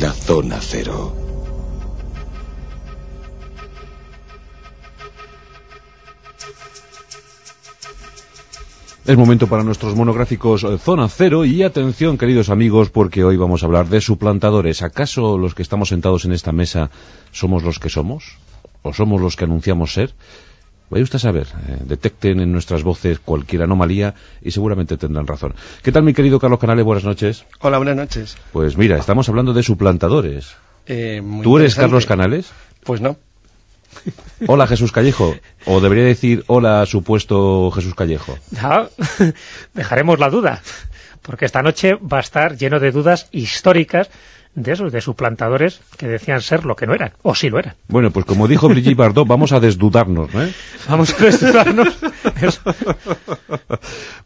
la zona cero. Es momento para nuestros monográficos eh, Zona Cero y atención queridos amigos porque hoy vamos a hablar de suplantadores. ¿Acaso los que estamos sentados en esta mesa somos los que somos? ¿O somos los que anunciamos ser? Vaya usted a saber, eh, detecten en nuestras voces cualquier anomalía y seguramente tendrán razón. ¿Qué tal mi querido Carlos Canales? Buenas noches. Hola, buenas noches. Pues mira, estamos hablando de suplantadores. Eh, muy ¿Tú eres. Carlos Canales? Pues no. Hola Jesús Callejo. O debería decir hola supuesto Jesús Callejo. Ya, dejaremos la duda, porque esta noche va a estar lleno de dudas históricas de esos, de suplantadores que decían ser lo que no eran, o sí lo eran. Bueno, pues como dijo Brigitte Bardot, vamos a desdudarnos, ¿eh? Vamos a desnudarnos. Eso.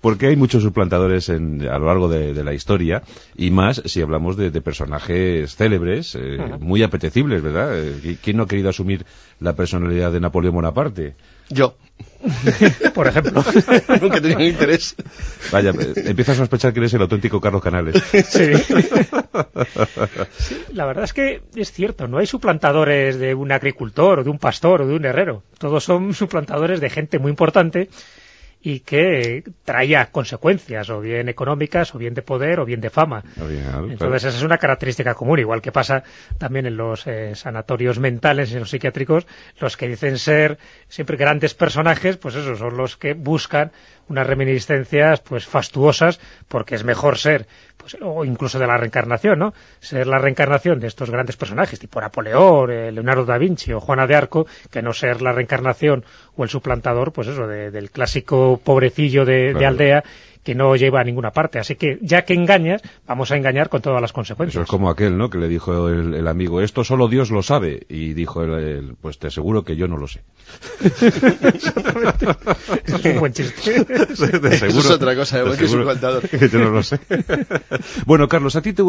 Porque hay muchos suplantadores en- a lo largo de, de la historia, y más si hablamos de, de personajes célebres, eh, muy apetecibles, ¿verdad? Eh, ¿qui- ¿Quién no ha querido asumir la personalidad de Napoleón Bonaparte? Yo. Por ejemplo. Nunca un interés. Vaya, eh, empieza a sospechar que eres el auténtico Carlos Canales. Sí. Sí, La verdad es que es cierto, no hay suplantadores de un agricultor o de un pastor o de un herrero. Todos son suplantadores de gente muy importante y que traía consecuencias, o bien económicas, o bien de poder, o bien de fama. Entonces esa es una característica común, igual que pasa también en los eh, sanatorios mentales, en los psiquiátricos, los que dicen ser siempre grandes personajes, pues esos son los que buscan unas reminiscencias pues fastuosas, porque es mejor ser, pues o incluso de la reencarnación, ¿no? Ser la reencarnación de estos grandes personajes, tipo Napoleón, eh, Leonardo da Vinci o Juana de Arco, que no ser la reencarnación o el suplantador, pues eso, de- del clásico pobrecillo de, de aldea que no lleva a ninguna parte. Así que, ya que engañas, vamos a engañar con todas las consecuencias. Eso es como aquel, ¿no? Que le dijo el, el amigo, esto solo Dios lo sabe. Y dijo el, el, pues te aseguro que yo no lo sé. Eso es un buen chiste. De Eso es otra cosa, de que seguro yo no lo sé. bueno, Carlos, a ti te...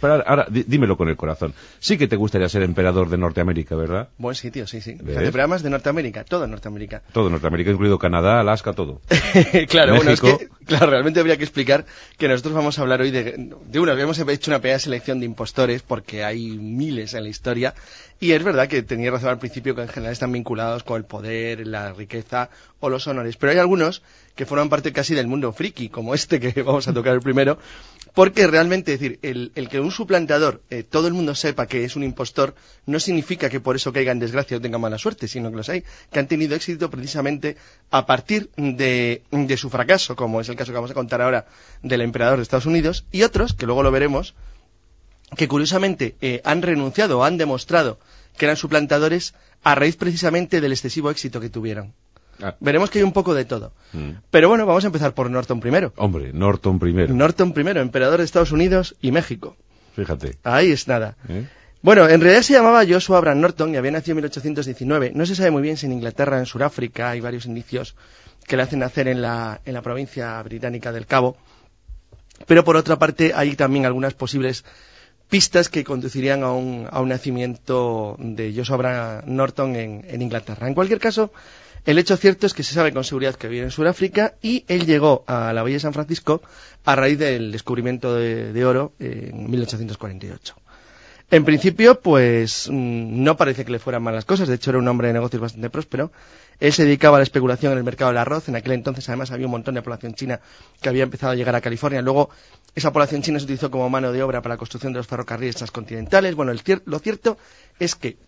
pero ahora, dí- dímelo con el corazón. Sí que te gustaría ser emperador de Norteamérica, ¿verdad? Buen sitio, sí, sí. ¿Ves? Fíjate, programas de Norteamérica, todo Norteamérica. Todo Norteamérica, incluido Canadá, Alaska, todo. claro, bueno, es México. que, claro, realmente habría que explicar que nosotros vamos a hablar hoy de, de una, hemos hecho una pequeña selección de impostores porque hay miles en la historia y es verdad que tenía razón al principio que en general están vinculados con el poder, la riqueza o los honores, pero hay algunos que forman parte casi del mundo friki, como este que vamos a tocar el primero, porque realmente, es decir, el, el que un suplantador, eh, todo el mundo sepa que es un impostor, no significa que por eso caiga en desgracia o tenga mala suerte, sino que los hay que han tenido éxito precisamente a partir de, de su fracaso, como es el caso que vamos a contar ahora del emperador de Estados Unidos, y otros, que luego lo veremos, que curiosamente eh, han renunciado o han demostrado que eran suplantadores a raíz precisamente del excesivo éxito que tuvieron. Ah, Veremos que hay un poco de todo. mm. Pero bueno, vamos a empezar por Norton primero. Hombre, Norton primero. Norton primero, emperador de Estados Unidos y México. Fíjate. Ahí es nada. ¿eh? Bueno, en realidad se llamaba Joshua Abraham Norton y había nacido en 1819. No se sabe muy bien si en Inglaterra, en Sudáfrica, hay varios indicios que le hacen nacer en la, en la provincia británica del Cabo. Pero por otra parte, hay también algunas posibles pistas que conducirían a un, a un nacimiento de Joshua Abraham Norton en, en Inglaterra. En cualquier caso, el hecho cierto es que se sabe con seguridad que vive en Sudáfrica y él llegó a la Bahía de San Francisco a raíz del descubrimiento de, oro en 1848. En principio, pues mm, no parece que le fueran mal las cosas. De hecho, era un hombre de negocios bastante próspero. Él se dedicaba a la especulación en el mercado del arroz. En aquel entonces, además, había un montón de población china que había empezado a llegar a California. Luego, esa población china se utilizó como mano de obra para la construcción de los ferrocarriles transcontinentales. Bueno, lo cierto es que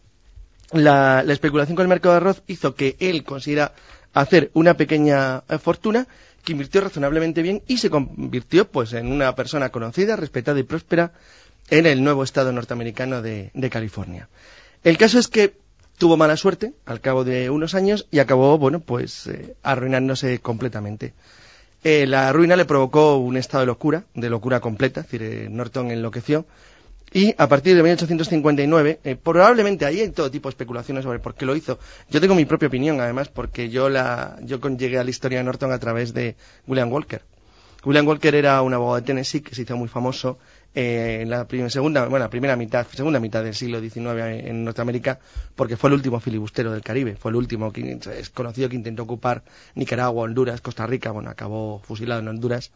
la, la especulación con el mercado de arroz hizo que él consiguiera hacer una pequeña eh, fortuna que invirtió razonablemente bien y se convirtió pues en una persona conocida, respetada y próspera en el nuevo estado norteamericano de, California. El caso es que tuvo mala suerte al cabo de unos años y acabó, bueno, pues eh, arruinándose completamente. Eh, la ruina le provocó un estado de locura, de locura completa, es decir, eh, Norton enloqueció. Y a partir de 1859, eh, probablemente ahí hay todo tipo de especulaciones sobre por qué lo hizo. Yo tengo mi propia opinión, además, porque yo la, yo llegué a la historia de Norton a través de William Walker. William Walker era un abogado de Tennessee que se hizo muy famoso eh, en la primera, segunda, bueno, primera mitad, segunda mitad del siglo XIX en Norteamérica, porque fue el último filibustero del Caribe, fue el último que es conocido que intentó ocupar Nicaragua, Honduras, Costa Rica, bueno, acabó fusilado en Honduras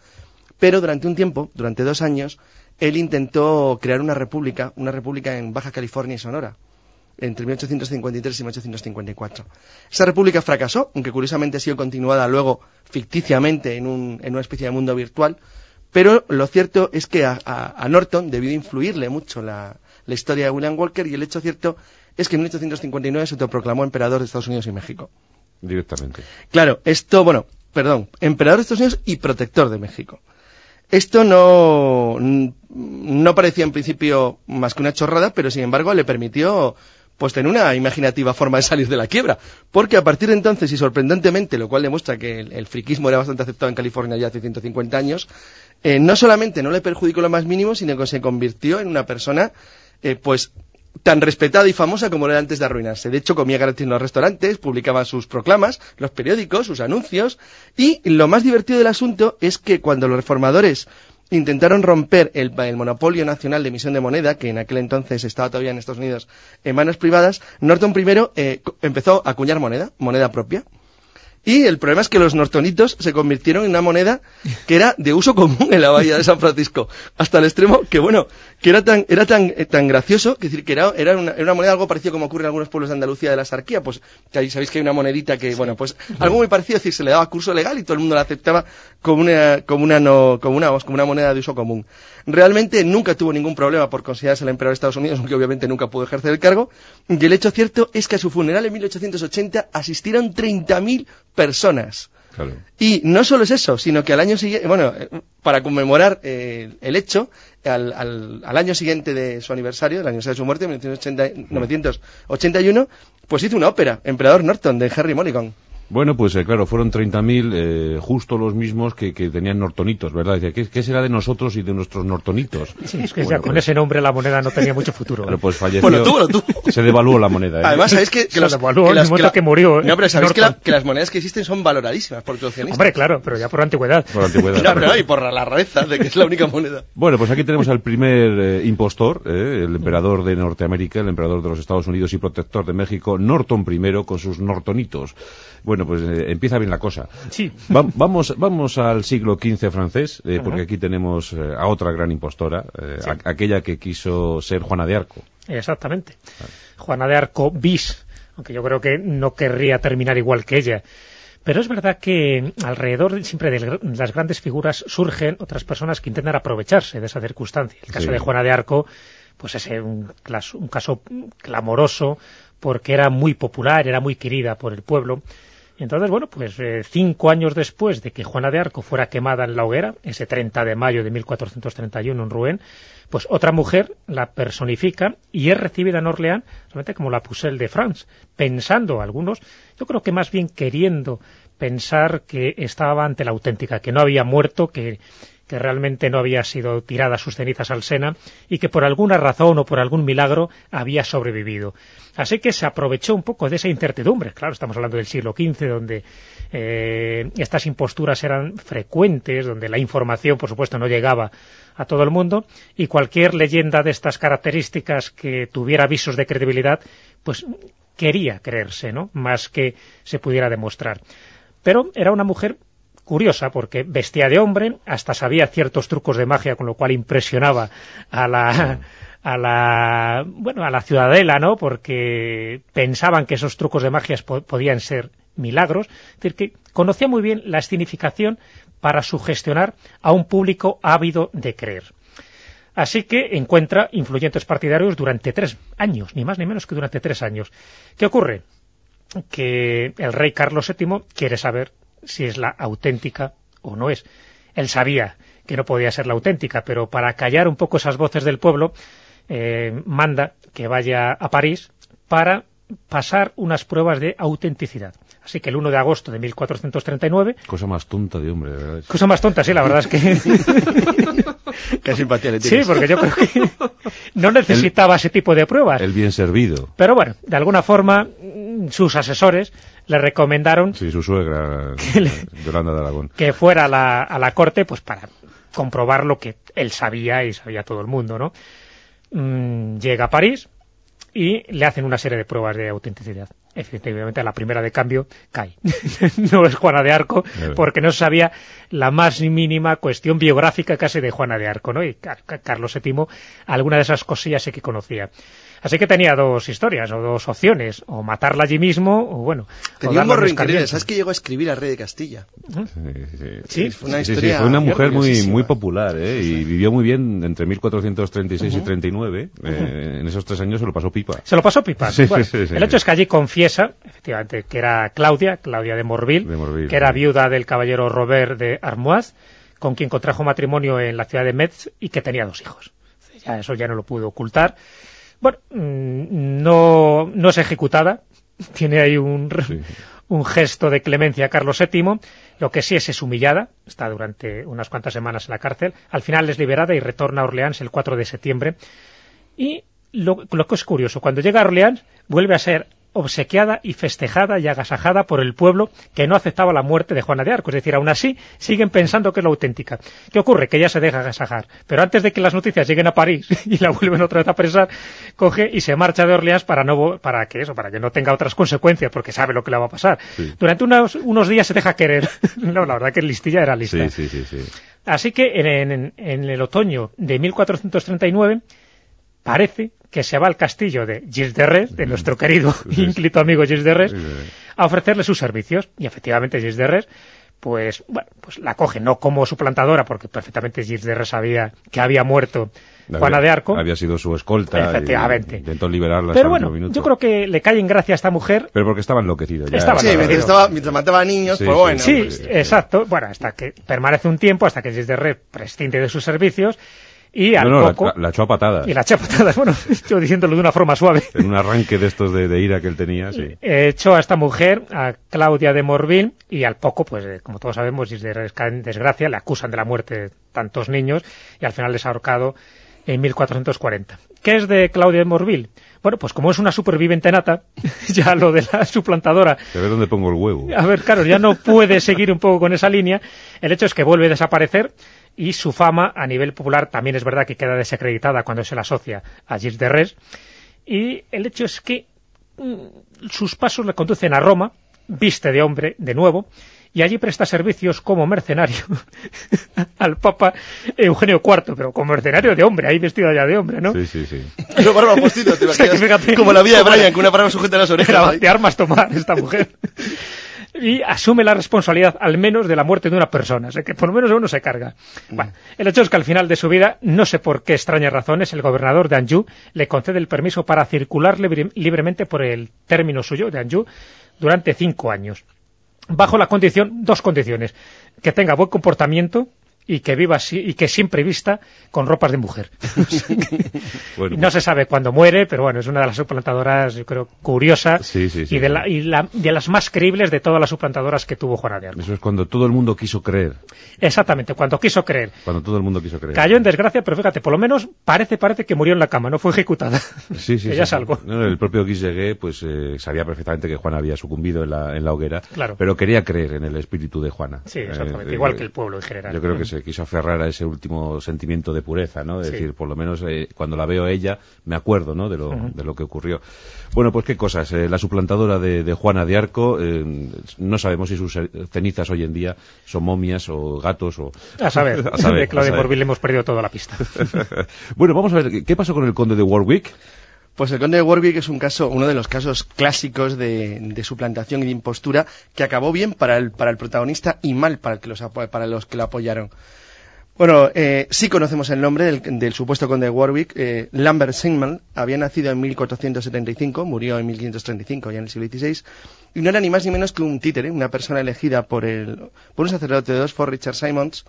pero durante un tiempo, durante dos años, él intentó crear una república, una república en Baja California y Sonora, entre 1853 y 1854. Esa república fracasó, aunque curiosamente ha sido continuada luego ficticiamente en, una especie de mundo virtual, pero lo cierto es que a, Norton debió influirle mucho la, historia de William Walker y el hecho cierto es que en 1859 se autoproclamó emperador de Estados Unidos y México. Directamente. Claro, esto, bueno, perdón, emperador de Estados Unidos y protector de México. Esto no, no parecía en principio más que una chorrada, pero sin embargo le permitió pues tener una imaginativa forma de salir de la quiebra. Porque a partir de entonces, y sorprendentemente, lo cual demuestra que el, friquismo era bastante aceptado en California ya hace 150 años, eh, no solamente no le perjudicó lo más mínimo, sino que se convirtió en una persona, eh, pues, tan respetada y famosa como era antes de arruinarse. De hecho, comía gratis en los restaurantes, publicaba sus proclamas, los periódicos, sus anuncios, y lo más divertido del asunto es que cuando los reformadores intentaron romper el, monopolio nacional de emisión de moneda, que en aquel entonces estaba todavía en Estados Unidos en manos privadas, Norton primero eh, empezó a acuñar moneda, moneda propia. Y el problema es que los nortonitos se convirtieron en una moneda que era de uso común en la bahía de San Francisco, hasta el extremo que, bueno, que era tan, era tan, eh, tan gracioso, que decir, que era, era, una, era una moneda algo parecido como ocurre en algunos pueblos de Andalucía de la Sarquía, pues que ahí sabéis que hay una monedita que, bueno, pues algo muy parecido, es decir, se le daba curso legal y todo el mundo la aceptaba como una, como una, no, como una, como una moneda de uso común. Realmente nunca tuvo ningún problema por considerarse el emperador de Estados Unidos, aunque obviamente nunca pudo ejercer el cargo, y el hecho cierto es que a su funeral en 1880 asistieron 30.000 personas. Y no solo es eso, sino que al año siguiente, bueno, eh, para conmemorar eh, el hecho, al, al, año siguiente de su aniversario, el aniversario de su muerte, en 1981, pues hizo una ópera, Emperador Norton, de Harry Mulligan. Bueno, pues eh, claro, fueron 30.000, eh, justo los mismos que, tenían nortonitos, ¿verdad? ¿qué, será de nosotros y de nuestros nortonitos? Sí, es que ya con pues ese nombre la moneda no tenía mucho futuro. Pero pues falleció. Bueno, tú, tú. Se devaluó la moneda. ¿eh? Además, ¿sabéis que, que, los, se devaluó que, que, que murió. No, pero sabéis que, las monedas que existen son valoradísimas por los Hombre, claro, pero ya por antigüedad. Por antigüedad. no, pero y por la rareza de que es la única moneda. Bueno, pues aquí tenemos al primer impostor, el emperador de Norteamérica, el emperador de los Estados Unidos y protector de México, Norton I, con sus nortonitos. Bueno, pues empieza bien la cosa. Sí. vamos, vamos al siglo XV francés, eh, porque aquí tenemos eh, a otra gran impostora, eh, aquella que quiso ser Juana de Arco. Exactamente. Juana de Arco bis, aunque yo creo que no querría terminar igual que ella. Pero es verdad que alrededor siempre de las grandes figuras surgen otras personas que intentan aprovecharse de esa circunstancia. El caso de Juana de Arco, pues es un, un caso clamoroso porque era muy popular, era muy querida por el pueblo entonces, bueno, pues eh, cinco años después de que Juana de Arco fuera quemada en la hoguera, ese 30 de mayo de 1431 en Rouen, pues otra mujer la personifica y es recibida en Orleans solamente como la Pucelle de France, pensando algunos, yo creo que más bien queriendo pensar que estaba ante la auténtica, que no había muerto, que que realmente no había sido tirada sus cenizas al Sena y que por alguna razón o por algún milagro había sobrevivido. Así que se aprovechó un poco de esa incertidumbre. Claro, estamos hablando del siglo XV, donde eh, estas imposturas eran frecuentes, donde la información, por supuesto, no llegaba a todo el mundo, y cualquier leyenda de estas características que tuviera avisos de credibilidad, pues quería creerse, ¿no?, más que se pudiera demostrar. Pero era una mujer curiosa porque vestía de hombre, hasta sabía ciertos trucos de magia, con lo cual impresionaba a la, a la, bueno, a la ciudadela, ¿no? Porque pensaban que esos trucos de magia podían ser milagros. Es decir, que conocía muy bien la escenificación para sugestionar a un público ávido de creer. Así que encuentra influyentes partidarios durante tres años, ni más ni menos que durante tres años. ¿Qué ocurre? Que el rey Carlos VII quiere saber si es la auténtica o no es. Él sabía que no podía ser la auténtica, pero para callar un poco esas voces del pueblo, eh, manda que vaya a París para pasar unas pruebas de autenticidad. Así que el 1 de agosto de 1439... Cosa más tonta de hombre, ¿verdad? Cosa más tonta, sí, la verdad es que... Qué simpatía le tienes. Sí, porque yo creo que no necesitaba ese tipo de pruebas. El bien servido. Pero bueno, de alguna forma, sus asesores le recomendaron... Sí, su suegra, Yolanda de Aragón. Que fuera a la, a la corte, pues para comprobar lo que él sabía y sabía todo el mundo, ¿no? Mm, llega a París y le hacen una serie de pruebas de autenticidad. efectivamente la primera de cambio cae. no es Juana de Arco, porque no sabía la más mínima cuestión biográfica casi de Juana de Arco, ¿no? Y Carlos VII, alguna de esas cosillas sí que conocía. Así que tenía dos historias, o dos opciones, o matarla allí mismo, o bueno... Tenía un morro increíble, ¿sabes que llegó a escribir al rey de Castilla? Sí, Fue una, historia fue una mujer muy, muy popular, ¿eh? y vivió muy bien entre 1436 y 39, eh, en esos tres años se lo pasó pipa. Se lo pasó pipa, El hecho es que allí confiesa, efectivamente, que era Claudia, Claudia de Morville, que era viuda del caballero Robert de Armoise, con quien contrajo matrimonio en la ciudad de Metz y que tenía dos hijos. Ya, eso ya no lo pudo ocultar. Bueno, mm, no, no es ejecutada, tiene ahí un, un gesto de clemencia a Carlos VII, lo que sí es es humillada, está durante unas cuantas semanas en la cárcel, al final es liberada y retorna a Orleans el 4 de septiembre, y lo, lo que es curioso, cuando llega a Orleans vuelve a ser obsequiada y festejada y agasajada por el pueblo que no aceptaba la muerte de Juana de Arco. Es decir, aún así siguen pensando que es la auténtica. ¿Qué ocurre? Que ella se deja agasajar. Pero antes de que las noticias lleguen a París y la vuelven otra vez a apresar, coge y se marcha de Orleans para no para que eso, para que no tenga otras consecuencias, porque sabe lo que le va a pasar. Durante unos, unos, días se deja querer. no, la verdad que listilla era lista. Sí, Así que en, en el otoño de 1439 parece que se va al castillo de Gilles de Res, de nuestro querido ínclito amigo Gilles de Res, a ofrecerle sus servicios. Y efectivamente Gilles de Res, pues, bueno, pues la coge, no como suplantadora, porque perfectamente Gilles de Res sabía que había muerto Juana de Arco. Había sido su escolta. Efectivamente. intentó liberarla Pero bueno, yo creo que le cae en gracia a esta mujer. Pero porque estaba enloquecido. Ya. Estaba sí, mientras, estaba, mientras, mataba a niños, pues bueno. Sí, pues, exacto. Bueno, hasta que permanece un tiempo, hasta que Gilles de Res prescinde de sus servicios y al poco... La, echó a patadas. Y la echó a patadas, bueno, estoy diciéndolo de una forma suave. En un arranque de estos de, ira que él tenía, sí. Echó a esta mujer, a Claudia de Morville, y al poco, pues eh, como todos sabemos, y de desgracia, le acusan de la muerte de tantos niños, y al final les ha ahorcado en 1440. ¿Qué es de Claudia de Morville? Bueno, pues como es una superviviente nata, ya lo de la suplantadora... A ver dónde pongo el huevo. A ver, claro, ya no puede seguir un poco con esa línea. El hecho es que vuelve a desaparecer y su fama a nivel popular también es verdad que queda desacreditada cuando se la asocia a Gilles de Res y el hecho es que mm, sus pasos le conducen a Roma, viste de hombre de nuevo y allí presta servicios como mercenario al Papa Eugenio IV, pero como mercenario de hombre, ahí vestido ya de hombre, ¿no? Sí, sí, sí. como la vida de Brian, con una palabra sujeta a las orejas. De armas tomar esta mujer y asume la responsabilidad al menos de la muerte de una persona, o sea que por lo menos uno se carga. Mm. Bueno, el hecho es que al final de su vida, no sé por qué extrañas razones, el gobernador de Anjou le concede el permiso para circular libremente por el término suyo de Anjou durante cinco años. Bajo la condición, dos condiciones, que tenga buen comportamiento, y que viva así y que siempre vista con ropas de mujer. no se sabe cuándo muere, pero bueno, es una de las suplantadoras, yo creo, curiosas y, de, la, y de las más creíbles de todas las suplantadoras que tuvo Juana de Arco. Eso es cuando todo el mundo quiso creer. Exactamente, cuando quiso creer. Cuando todo el mundo quiso creer. Cayó en desgracia, pero fíjate, por lo menos parece parece que murió en la cama, no fue ejecutada. Sí, sí. Ella es algo. el propio Guisegué pues eh, sabía perfectamente que Juana había sucumbido en la, en la hoguera, claro. pero quería creer en el espíritu de Juana. Sí, exactamente, eh, igual que el pueblo en general. Yo creo que se quiso aferrar a ese último sentimiento de pureza, ¿no? Es decir, por lo menos eh, cuando la veo ella, me acuerdo, ¿no? De lo, de lo que ocurrió. Bueno, pues qué cosas. Eh, la suplantadora de, Juana de Arco, eh, no sabemos si sus cenizas hoy en día son momias o gatos o... A saber, a saber de Claudia Morville hemos perdido toda la pista. bueno, vamos a ver, ¿qué pasó con el conde de Warwick? Pues el conde de Warwick es un caso, uno de los casos clásicos de, suplantación y de impostura que acabó bien para el, para el protagonista y mal para, que los, para los que lo apoyaron. Bueno, eh, sí conocemos el nombre del, supuesto conde de Warwick. Eh, Lambert Singman había nacido en 1475, murió en 1535, ya en el siglo XVI, y no era ni más ni menos que un títere, una persona elegida por, el, por un sacerdote de Oxford, Richard Simons,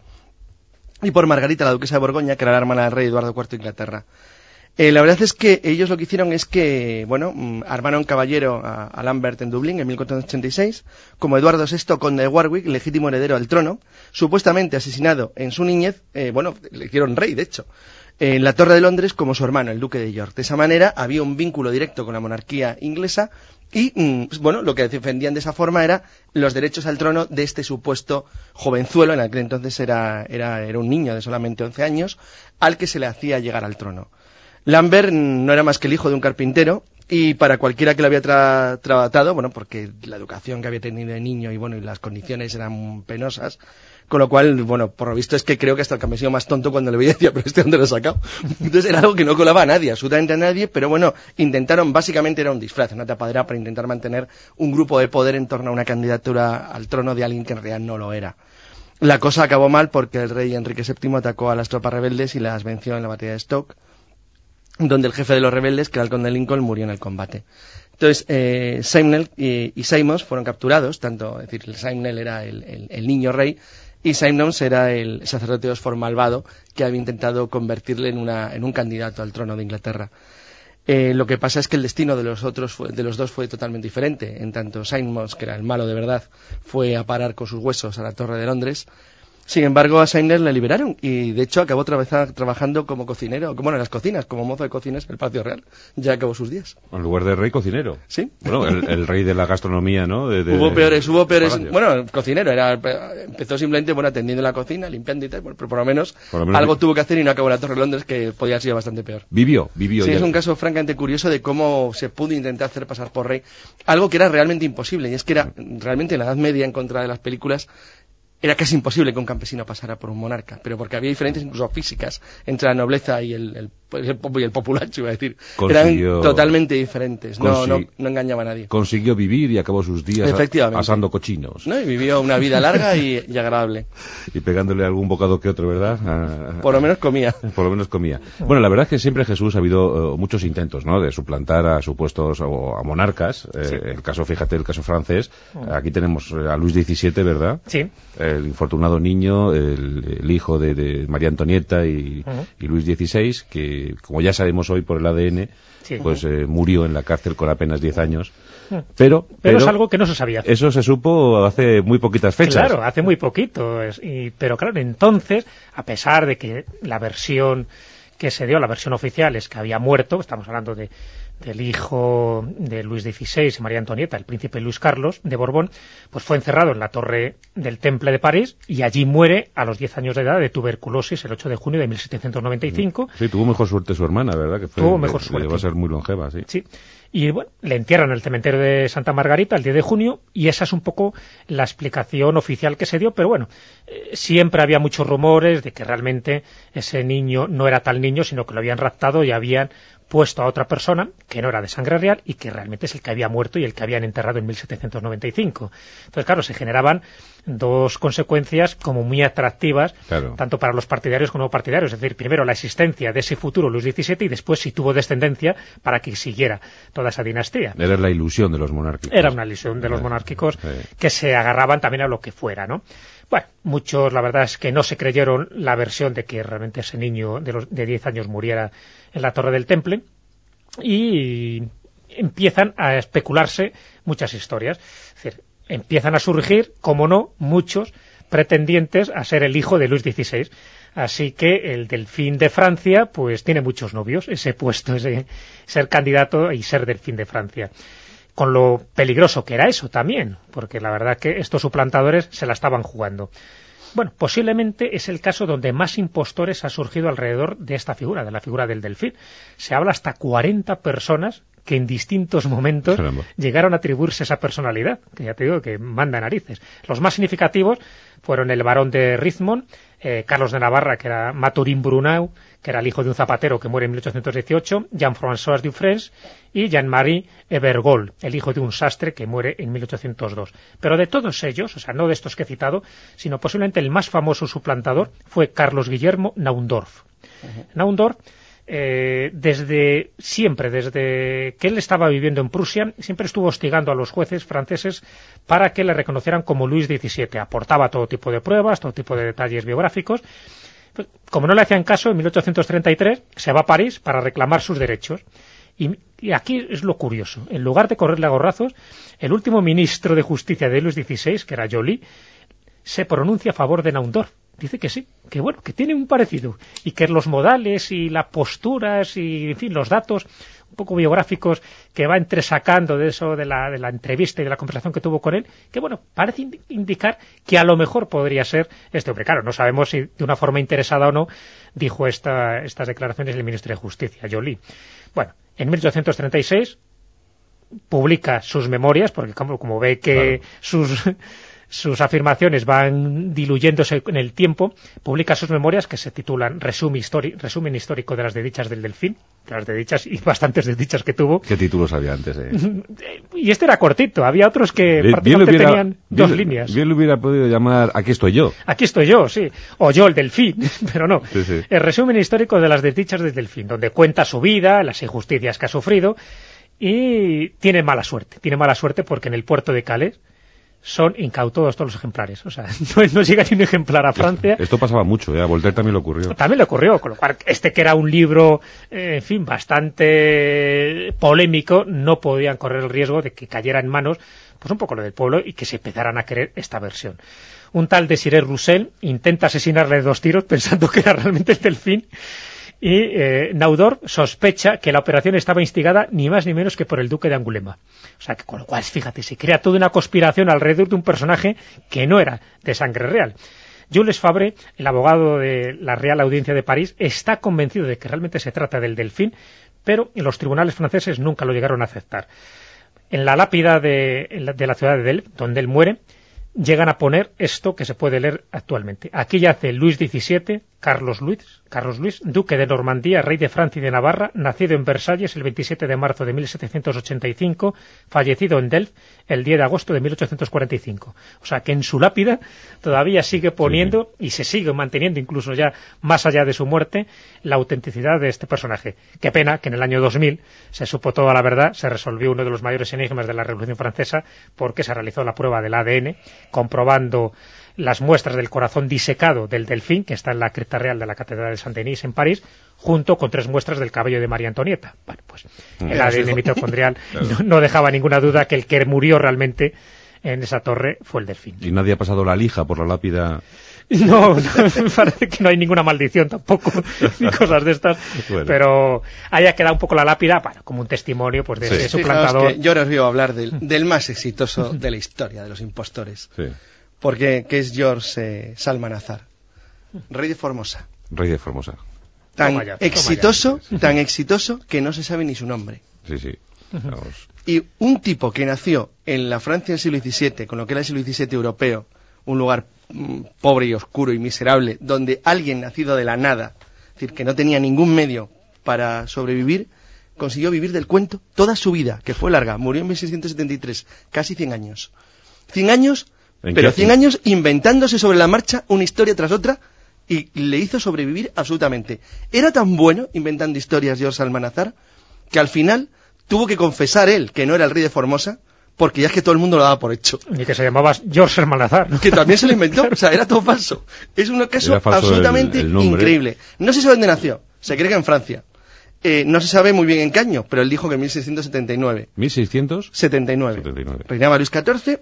y por Margarita, la duquesa de Borgoña, que era la hermana del rey Eduardo IV de Inglaterra. Eh, la verdad es que ellos lo que hicieron es que, bueno, mm, armaron caballero a, Lambert en Dublín en 1486, como Eduardo VI, conde de Warwick, legítimo heredero al trono, supuestamente asesinado en su niñez, eh, bueno, le hicieron rey, de hecho, en la Torre de Londres como su hermano, el duque de York. De esa manera había un vínculo directo con la monarquía inglesa y, mm, bueno, lo que defendían de esa forma era los derechos al trono de este supuesto jovenzuelo, en aquel entonces era, era, era un niño de solamente 11 años, al que se le hacía llegar al trono. Lambert no era más que el hijo de un carpintero Y para cualquiera que lo había tratado, bueno, porque la educación que había tenido de niño y bueno, y las condiciones eran penosas, con lo cual, bueno, por lo visto es que creo que hasta el campesino más tonto cuando le veía decía, pero este dónde lo he sacado. Entonces era algo que no colaba a nadie, absolutamente a nadie, pero bueno, intentaron, básicamente era un disfraz, una tapadera para intentar mantener un grupo de poder en torno a una candidatura al trono de alguien que en realidad no lo era. La cosa acabó mal porque el rey Enrique VII atacó a las tropas rebeldes y las venció en la batalla de Stoke donde el jefe de los rebeldes, que era el conde Lincoln, murió en el combate. Entonces, eh, Simnel y, y, Simons fueron capturados, tanto, es decir, Simnel era el, niño rey y Simons era el sacerdote Osfor malvado que había intentado convertirle en, una, en un candidato al trono de Inglaterra. Eh, lo que pasa es que el destino de los otros de los dos fue totalmente diferente. En tanto, Simons, que era el malo de verdad, fue a parar con sus huesos a la Torre de Londres sin embargo, a Sainer le liberaron y, de hecho, acabó trabajando como cocinero, como en las cocinas, como mozo de cocinas en el Palacio Real. Ya acabó sus días. En lugar de rey, cocinero. Sí. Bueno, el, rey de la gastronomía, ¿no? hubo peores, hubo peores. Bueno, cocinero, era empezó simplemente, bueno, atendiendo la cocina, limpiando y tal, pero por lo menos, algo tuvo que hacer y no acabó en la Torre de Londres, que podía ser bastante peor. Vivió, vivió. Sí, es un caso francamente curioso de cómo se pudo intentar hacer pasar por rey. Algo que era realmente imposible, y es que era realmente en la Edad Media, en contra de las películas, era casi imposible que un campesino pasara por un monarca, pero porque había diferencias incluso físicas entre la nobleza y el, y el populacho, iba a decir. Eran totalmente diferentes, no, no, no, engañaba a nadie. Consiguió vivir y acabó sus días asando cochinos. ¿no? Y vivió una vida larga y, agradable. Y pegándole algún bocado que otro, ¿verdad? por lo menos comía. Por lo menos comía. Bueno, la verdad es que siempre Jesús ha habido eh, muchos intentos, ¿no? De suplantar a supuestos o a monarcas. Eh, el caso, fíjate, el caso francés. Mm. Aquí tenemos a Luis XVII, ¿verdad? Sí. El infortunado niño, el, hijo de, María Antonieta y, y Luis XVI, que como ya sabemos hoy por el ADN, pues eh, murió en la cárcel con apenas 10 años. Pero, pero, es algo que no se sabía. Eso se supo hace muy poquitas fechas. Claro, hace muy poquito. pero claro, entonces, a pesar de que la versión que se dio, la versión oficial, es que había muerto, estamos hablando de del hijo de Luis XVI y María Antonieta, el príncipe Luis Carlos de Borbón, pues fue encerrado en la torre del Temple de París y allí muere a los 10 años de edad de tuberculosis el 8 de junio de 1795. Sí, tuvo mejor suerte su hermana, ¿verdad? Que tuvo mejor suerte. A ser muy longeva, sí. Sí. Y bueno, le entierran en el cementerio de Santa Margarita el 10 de junio y esa es un poco la explicación oficial que se dio, pero bueno, eh, siempre había muchos rumores de que realmente ese niño no era tal niño, sino que lo habían raptado y habían puesto a otra persona que no era de sangre real y que realmente es el que había muerto y el que habían enterrado en 1795. Entonces, claro, se generaban dos consecuencias como muy atractivas, tanto para los partidarios como no partidarios. Es decir, primero la existencia de ese futuro Luis XVII y después si tuvo descendencia para que siguiera toda esa dinastía. Era la ilusión de los monárquicos. Era una ilusión de los monárquicos que se agarraban también a lo que fuera, ¿no? Bueno, muchos la verdad es que no se creyeron la versión de que realmente ese niño de, los, de 10 años muriera en la Torre del Temple y empiezan a especularse muchas historias. Es decir, empiezan a surgir, como no, muchos pretendientes a ser el hijo de Luis XVI. Así que el delfín de Francia, pues tiene muchos novios, ese puesto, ese ser candidato y ser delfín de Francia con lo peligroso que era eso también, porque la verdad que estos suplantadores se la estaban jugando. Bueno, posiblemente es el caso donde más impostores ha surgido alrededor de esta figura, de la figura del delfín. Se habla hasta 40 personas que en distintos momentos llegaron a atribuirse esa personalidad, que ya te digo que manda narices. Los más significativos fueron el barón de Rizmond, eh, Carlos de Navarra, que era Maturín Brunau, que era el hijo de un zapatero que muere en 1818, Jean-François Dufresne y Jean-Marie Evergol, el hijo de un sastre que muere en 1802. Pero de todos ellos, o sea, no de estos que he citado, sino posiblemente el más famoso suplantador fue Carlos Guillermo Naundorf. Naundorf eh, desde siempre, desde que él estaba viviendo en Prusia, siempre estuvo hostigando a los jueces franceses para que le reconocieran como Luis XVII. Aportaba todo tipo de pruebas, todo tipo de detalles biográficos. Pues, como no le hacían caso, en 1833 se va a París para reclamar sus derechos. Y, aquí es lo curioso. En lugar de correrle a gorrazos, el último ministro de Justicia de Luis XVI, que era Joly, se pronuncia a favor de Naundorf dice que sí, que bueno, que tiene un parecido y que los modales y las posturas y, en fin, los datos un poco biográficos que va entresacando de eso, de la, de la entrevista y de la conversación que tuvo con él, que bueno, parece indicar que a lo mejor podría ser este hombre. Claro, no sabemos si de una forma interesada o no dijo esta, estas declaraciones el ministro de Justicia, Joly. Bueno, en 1836 publica sus memorias, porque como, ve que sus sus afirmaciones van diluyéndose en el tiempo, publica sus memorias que se titulan Resumen, histórico de las dedichas del delfín, de las dedichas y bastantes dedichas que tuvo. ¿Qué títulos había antes? Eh? Y este era cortito, había otros que prácticamente tenían dos líneas. Bien lo hubiera podido llamar Aquí estoy yo. Aquí estoy yo, sí. O yo el delfín, pero no. El resumen histórico de las dedichas del delfín, donde cuenta su vida, las injusticias que ha sufrido, y tiene mala suerte. Tiene mala suerte porque en el puerto de Calais son incautos todos los ejemplares. O sea, no, llega ni un ejemplar a Francia. Esto pasaba mucho, ¿eh? a Voltaire también le ocurrió. También le ocurrió, con lo cual este que era un libro, eh, en fin, bastante polémico, no podían correr el riesgo de que cayera en manos, pues un poco lo del pueblo, y que se empezaran a querer esta versión. Un tal Desiree Roussel intenta asesinarle dos tiros pensando que era realmente el delfín, y eh, Naudor sospecha que la operación estaba instigada ni más ni menos que por el duque de Angulema. O sea, que con lo cual, fíjate, se crea toda una conspiración alrededor de un personaje que no era de sangre real. Jules Fabre, el abogado de la Real Audiencia de París, está convencido de que realmente se trata del delfín, pero los tribunales franceses nunca lo llegaron a aceptar. En la lápida de, la ciudad de Delft, donde él muere, llegan a poner esto que se puede leer actualmente. Aquí yace Luis XVII, Carlos Luis, Carlos Luis, duque de Normandía, rey de Francia y de Navarra, nacido en Versalles el 27 de marzo de 1785, fallecido en Delft el 10 de agosto de 1845. O sea que en su lápida todavía sigue poniendo y se sigue manteniendo incluso ya más allá de su muerte la autenticidad de este personaje. Qué pena que en el año 2000 se supo toda la verdad, se resolvió uno de los mayores enigmas de la Revolución Francesa porque se realizó la prueba del ADN comprobando las muestras del corazón disecado del delfín, que está en la cripta real de la Catedral de Saint-Denis en París, junto con tres muestras del cabello de María Antonieta. Bueno, pues mm. el ADN mitocondrial no, dejaba ninguna duda que el que murió realmente en esa torre fue el delfín. ¿Y nadie ha pasado la lija por la lápida? No, me parece que no hay ninguna maldición tampoco, ni cosas de estas, pero haya quedado un poco la lápida, bueno, como un testimonio pues de, su plantador. yo ahora os voy a hablar del, del, más exitoso de la historia de los impostores. Sí porque que es George eh, Salmanazar, rey de Formosa. Rey de Formosa. Tan exitoso, tan exitoso que no se sabe ni su nombre. Sí, sí. Y un tipo que nació en la Francia del siglo XVII, con lo que era el siglo XVII europeo, un lugar mm, pobre y oscuro y miserable, donde alguien nacido de la nada, es decir, que no tenía ningún medio para sobrevivir, consiguió vivir del cuento toda su vida, que fue larga. Murió en 1673, casi 100 años. 100 años pero 100 años inventándose sobre la marcha una historia tras otra y le hizo sobrevivir absolutamente. Era tan bueno inventando historias George Almanazar que al final tuvo que confesar él que no era el rey de Formosa porque ya es que todo el mundo lo daba por hecho. Y que se llamaba George Almanazar. Que también se lo inventó, o sea, era todo falso. Es un caso absolutamente increíble. No se sabe dónde nació, se cree que en Francia. Eh, no se sabe muy bien en qué año, pero él dijo que en 1679. ¿1679? 79. Reinaba Luis XIV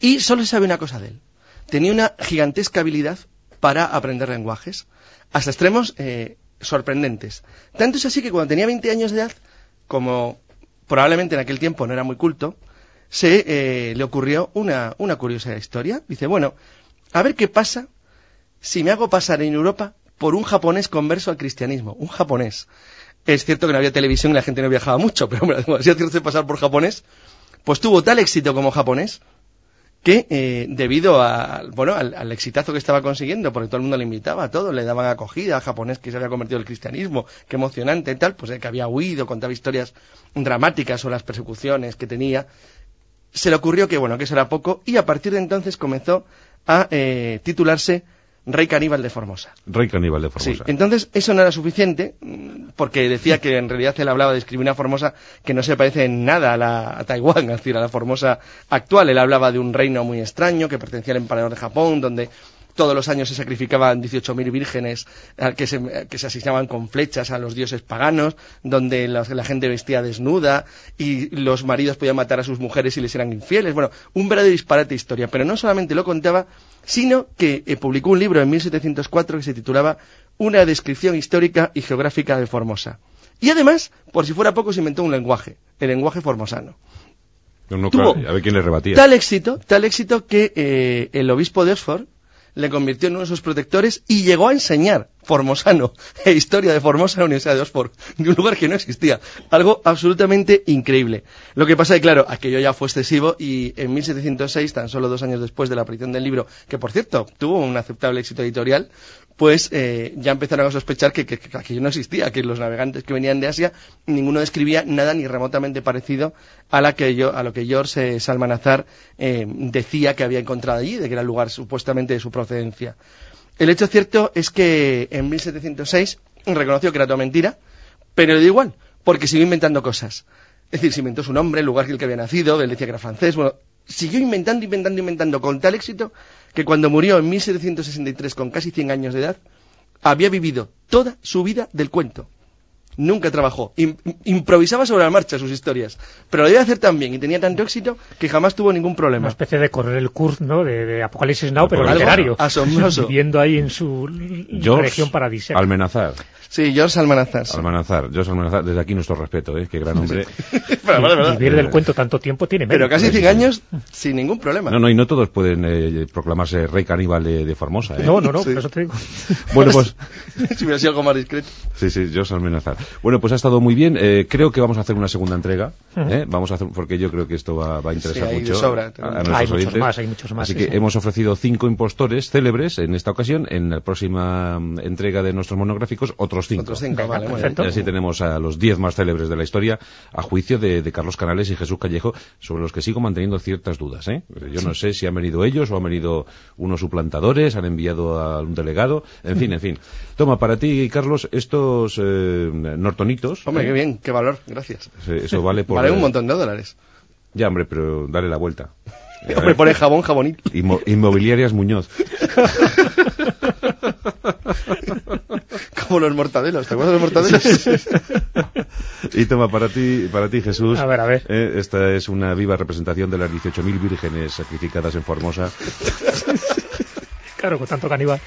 y solo se sabe una cosa de él. Tenía una gigantesca habilidad para aprender lenguajes, hasta extremos eh, sorprendentes. Tanto es así que cuando tenía 20 años de edad, como probablemente en aquel tiempo no era muy culto, se eh, le ocurrió una, una curiosa historia. Dice, bueno, a ver qué pasa si me hago pasar en Europa por un japonés converso al cristianismo. Un japonés. Es cierto que no había televisión y la gente no viajaba mucho, pero bueno, si hacía pasar por japonés, pues tuvo tal éxito como japonés que eh, debido a, bueno, al, exitazo que estaba consiguiendo, porque todo el mundo le invitaba a todo, le daban acogida, al japonés que se había convertido el cristianismo, qué emocionante y tal, pues que había huido, contaba historias dramáticas o las persecuciones que tenía, se le ocurrió que, bueno, que eso era poco, y a partir de entonces comenzó a eh, titularse Rey Caníbal de Formosa. Rey Caníbal de Formosa. Sí, entonces eso no era suficiente, mm, porque decía que en realidad él hablaba de escribir una Formosa que no se parece en nada a, la, Taiwán, es decir, a la Formosa actual. Él hablaba de un reino muy extraño que pertenecía al emperador de Japón, donde todos los años se sacrificaban 18.000 vírgenes que se, que se asesinaban con flechas a los dioses paganos, donde la, gente vestía desnuda y los maridos podían matar a sus mujeres si les eran infieles. Bueno, un verdadero disparate de historia. Pero no solamente lo contaba, sino que eh, publicó un libro en 1704 que se titulaba Una descripción histórica y geográfica de Formosa. Y además, por si fuera poco, se inventó un lenguaje, el lenguaje formosano. a ver quién le rebatía. Tal éxito, tal éxito que eh, el obispo de Oxford le convirtió en uno de sus protectores y llegó a enseñar formosano e historia de Formosa en la Universidad de Oxford, de un lugar que no existía. Algo absolutamente increíble. Lo que pasa es que, claro, aquello ya fue excesivo y en 1706, tan solo dos años después de la aparición del libro, que por cierto tuvo un aceptable éxito editorial, pues eh, ya empezaron a sospechar que, aquello no existía, que los navegantes que venían de Asia, ninguno describía nada ni remotamente parecido a, que a lo que George Salmanazar eh, decía que había encontrado allí, de que era el lugar supuestamente de su procedencia. El hecho cierto es que en 1706 reconoció que era toda mentira, pero le dio igual, porque siguió inventando cosas. Es decir, se inventó su nombre, el lugar en el que había nacido, él decía que era francés, bueno, siguió inventando, inventando, inventando con tal éxito que cuando murió en 1763 con casi 100 años de edad, había vivido toda su vida del cuento nunca trabajó. improvisaba sobre la marcha sus historias. Pero lo iba a hacer tan bien y tenía tanto éxito que jamás tuvo ningún problema. Una especie de correr el curso, ¿no? De, Apocalipsis Now, pero literario. Asombroso. Viviendo ahí en su región paradisíaca. Almenazar. Sí, George Almanazar. Almanazar, George Almanazar. Desde aquí nuestro respeto, ¿eh? Qué gran hombre. Vivir del cuento tanto tiempo tiene Pero casi 100 años sin ningún problema. No, no, y no todos pueden eh, proclamarse rey caníbal de, Formosa, ¿eh? No, no, no, eso te digo. Bueno, pues... si hubiera sido algo más discreto. Sí, sí, George Almanazar. Bueno, pues ha estado muy bien. Eh, creo que vamos a hacer una segunda entrega. ¿eh? Vamos a hacer, porque yo creo que esto va, a interesar mucho a, hay muchos más, hay muchos más. Así que hemos ofrecido cinco impostores célebres en esta ocasión. En la próxima mm, entrega de nuestros monográficos, otros cinco. Otros cinco, vale, Y así tenemos a los diez más célebres de la historia, a juicio de, Carlos Canales y Jesús Callejo, sobre los que sigo manteniendo ciertas dudas. ¿eh? Yo no sé si han venido ellos o han venido unos suplantadores, han enviado a un delegado, en fin, en fin. Toma, para ti, Carlos, estos eh, nortonitos. Hombre, qué bien, qué valor, gracias. Eso vale por. Vale un montón de dólares. Ya, hombre, pero dale la vuelta. Me pone jabón, jabonito. inmobiliarias Muñoz. Como los mortadelos, ¿te acuerdas de los mortadelos? y toma, para ti, para ti Jesús. A ver, a ver. Eh, esta es una viva representación de las 18.000 vírgenes sacrificadas en Formosa. Claro, con tanto caníbal.